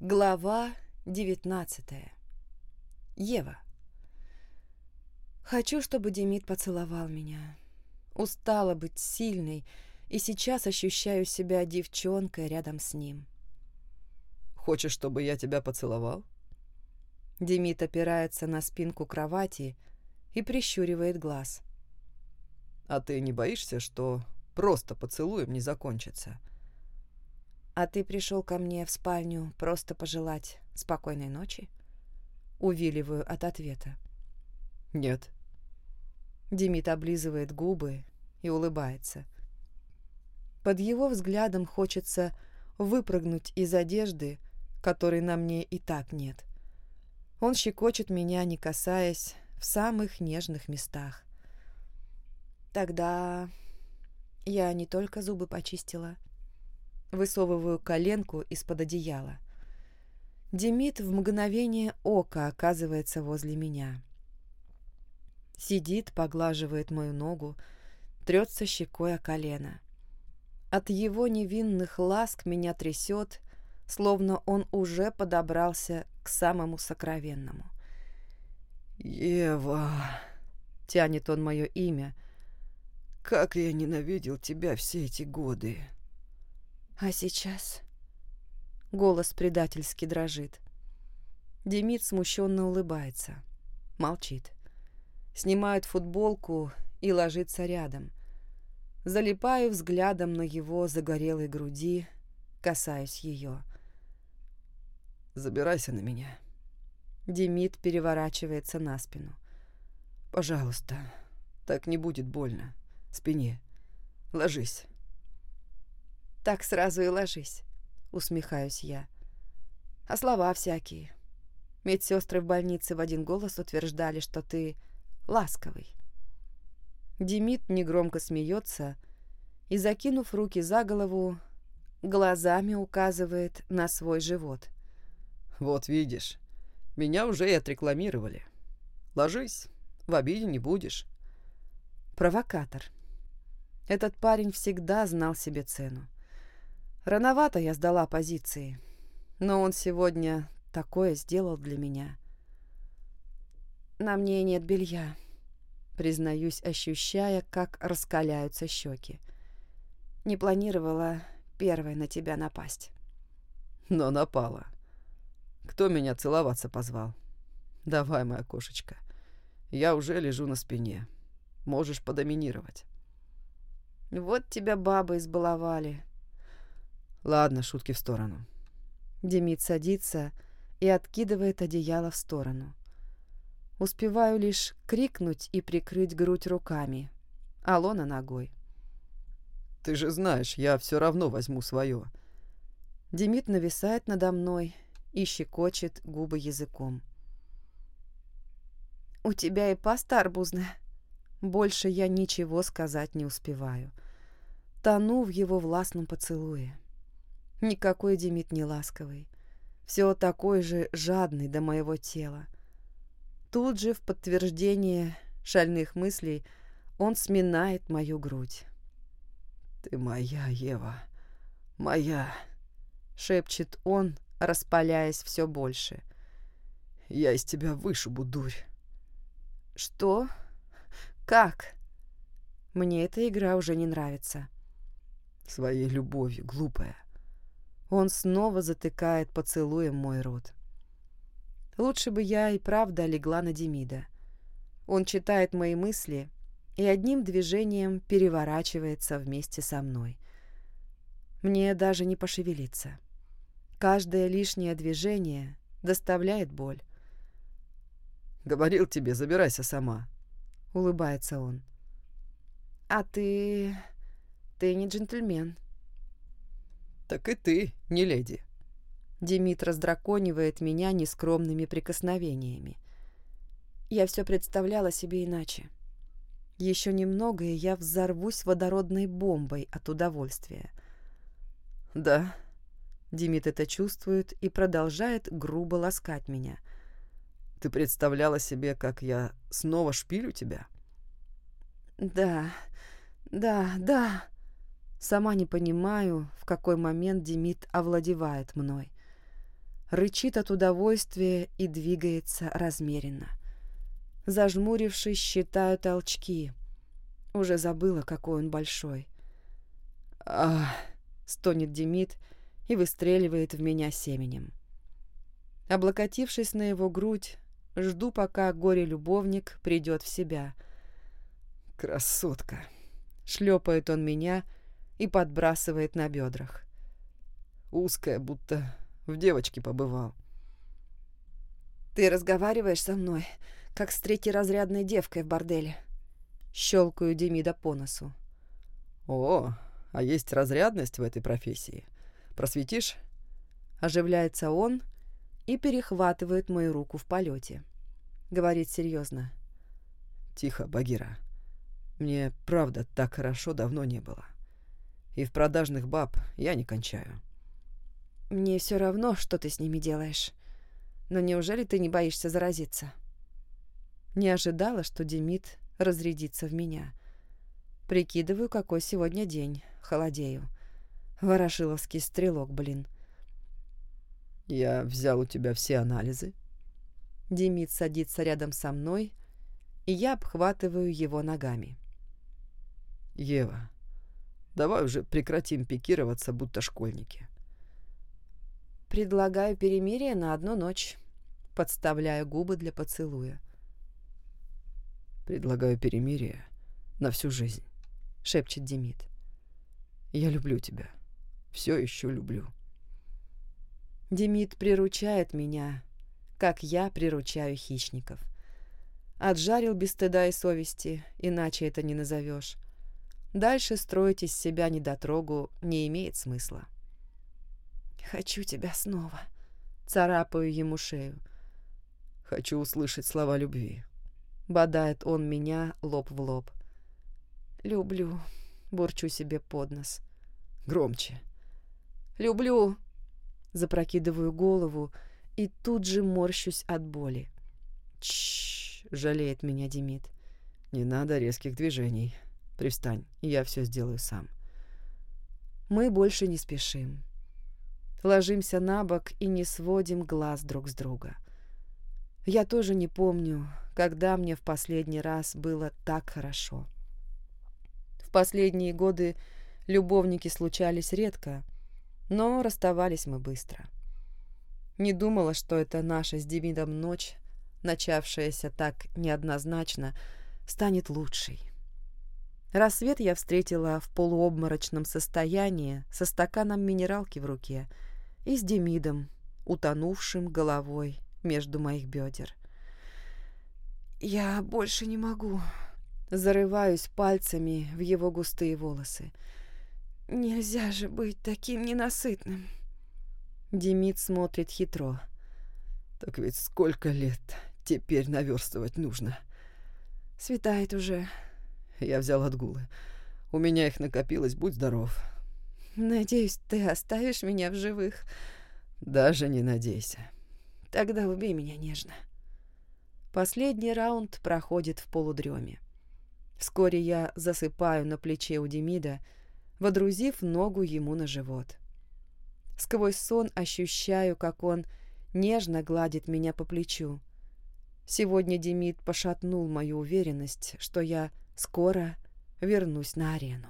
Глава 19. Ева. Хочу, чтобы Демид поцеловал меня. Устала быть сильной, и сейчас ощущаю себя девчонкой рядом с ним. «Хочешь, чтобы я тебя поцеловал?» Демид опирается на спинку кровати и прищуривает глаз. «А ты не боишься, что просто поцелуем не закончится?» «А ты пришел ко мне в спальню просто пожелать спокойной ночи?» Увиливаю от ответа. «Нет». Демид облизывает губы и улыбается. Под его взглядом хочется выпрыгнуть из одежды, которой на мне и так нет. Он щекочет меня, не касаясь, в самых нежных местах. Тогда я не только зубы почистила, Высовываю коленку из-под одеяла. Демид в мгновение ока оказывается возле меня. Сидит, поглаживает мою ногу, трется щекой о колено. От его невинных ласк меня трясет, словно он уже подобрался к самому сокровенному. «Ева!» — тянет он мое имя. «Как я ненавидел тебя все эти годы!» А сейчас... Голос предательски дрожит. Демид смущенно улыбается. Молчит. Снимает футболку и ложится рядом. Залипаю взглядом на его загорелой груди, касаюсь ее. «Забирайся на меня». Демид переворачивается на спину. «Пожалуйста, так не будет больно. Спине. Ложись». Так сразу и ложись, усмехаюсь я. А слова всякие. Медсестры в больнице в один голос утверждали, что ты ласковый. Демид негромко смеется и, закинув руки за голову, глазами указывает на свой живот. «Вот видишь, меня уже и отрекламировали. Ложись, в обиде не будешь». Провокатор. Этот парень всегда знал себе цену. Рановато я сдала позиции, но он сегодня такое сделал для меня. На мне нет белья, признаюсь, ощущая, как раскаляются щеки. Не планировала первой на тебя напасть. Но напала. Кто меня целоваться позвал? Давай, моя кошечка. Я уже лежу на спине. Можешь подоминировать. Вот тебя бабы избаловали. Ладно, шутки в сторону. Демид садится и откидывает одеяло в сторону. Успеваю лишь крикнуть и прикрыть грудь руками. Алона ногой. «Ты же знаешь, я все равно возьму свое». Демид нависает надо мной и щекочет губы языком. «У тебя и паста арбузная». Больше я ничего сказать не успеваю. Тону в его властном поцелуе. Никакой Демид не ласковый. Все такой же жадный до моего тела. Тут же в подтверждение шальных мыслей он сминает мою грудь. «Ты моя, Ева, моя!» — шепчет он, распаляясь все больше. «Я из тебя вышибу, дурь!» «Что? Как?» Мне эта игра уже не нравится. «Своей любовью, глупая!» Он снова затыкает поцелуем мой рот. Лучше бы я и правда легла на Демида. Он читает мои мысли и одним движением переворачивается вместе со мной. Мне даже не пошевелиться. Каждое лишнее движение доставляет боль. «Говорил тебе, забирайся сама», — улыбается он. «А ты... ты не джентльмен», «Так и ты, не леди». Демид раздраконивает меня нескромными прикосновениями. Я все представляла себе иначе. Еще немного, и я взорвусь водородной бомбой от удовольствия. «Да». Демид это чувствует и продолжает грубо ласкать меня. «Ты представляла себе, как я снова шпилю тебя?» «Да, да, да», Сама не понимаю, в какой момент Демид овладевает мной. рычит от удовольствия и двигается размеренно. Зажмурившись, считаю толчки. Уже забыла, какой он большой. «Ах!» — стонет Демид и выстреливает в меня семенем. Облокотившись на его грудь, жду, пока горе-любовник придет в себя. «Красотка!» — шлепает он меня и подбрасывает на бедрах. Узкая, будто в девочке побывал. «Ты разговариваешь со мной, как с третьеразрядной девкой в борделе». Щелкаю Демида по носу. «О, а есть разрядность в этой профессии. Просветишь?» Оживляется он и перехватывает мою руку в полете. Говорит серьезно. «Тихо, Багира. Мне, правда, так хорошо давно не было. И в продажных баб я не кончаю. Мне все равно, что ты с ними делаешь. Но неужели ты не боишься заразиться? Не ожидала, что Демид разрядится в меня. Прикидываю, какой сегодня день. Холодею. Ворошиловский стрелок, блин. Я взял у тебя все анализы. Демид садится рядом со мной, и я обхватываю его ногами. Ева, давай уже прекратим пикироваться, будто школьники. Предлагаю перемирие на одну ночь, подставляя губы для поцелуя. Предлагаю перемирие на всю жизнь, шепчет Демид. Я люблю тебя. Все еще люблю. Демид приручает меня, как я приручаю хищников. Отжарил без стыда и совести, иначе это не назовешь. Дальше строить из себя недотрогу не имеет смысла. «Хочу тебя снова», — царапаю ему шею. «Хочу услышать слова любви», — бодает он меня лоб в лоб. «Люблю», — бурчу себе под нос. «Громче». «Люблю», — запрокидываю голову и тут же морщусь от боли. «Чш», — жалеет меня Демид. «Не надо резких движений. Привстань, я все сделаю сам». Мы больше не спешим. Ложимся на бок и не сводим глаз друг с друга. Я тоже не помню, когда мне в последний раз было так хорошо. В последние годы любовники случались редко, но расставались мы быстро. Не думала, что это наша с Демидом ночь, начавшаяся так неоднозначно, станет лучшей. Рассвет я встретила в полуобморочном состоянии со стаканом минералки в руке — и с Демидом, утонувшим головой между моих бедер. «Я больше не могу», зарываюсь пальцами в его густые волосы. «Нельзя же быть таким ненасытным!» Демид смотрит хитро. «Так ведь сколько лет теперь наверстывать нужно?» «Светает уже». Я взял отгулы. У меня их накопилось, будь здоров. Надеюсь, ты оставишь меня в живых. Даже не надейся. Тогда убей меня нежно. Последний раунд проходит в полудреме. Вскоре я засыпаю на плече у Демида, водрузив ногу ему на живот. Сквозь сон ощущаю, как он нежно гладит меня по плечу. Сегодня Демид пошатнул мою уверенность, что я скоро вернусь на арену.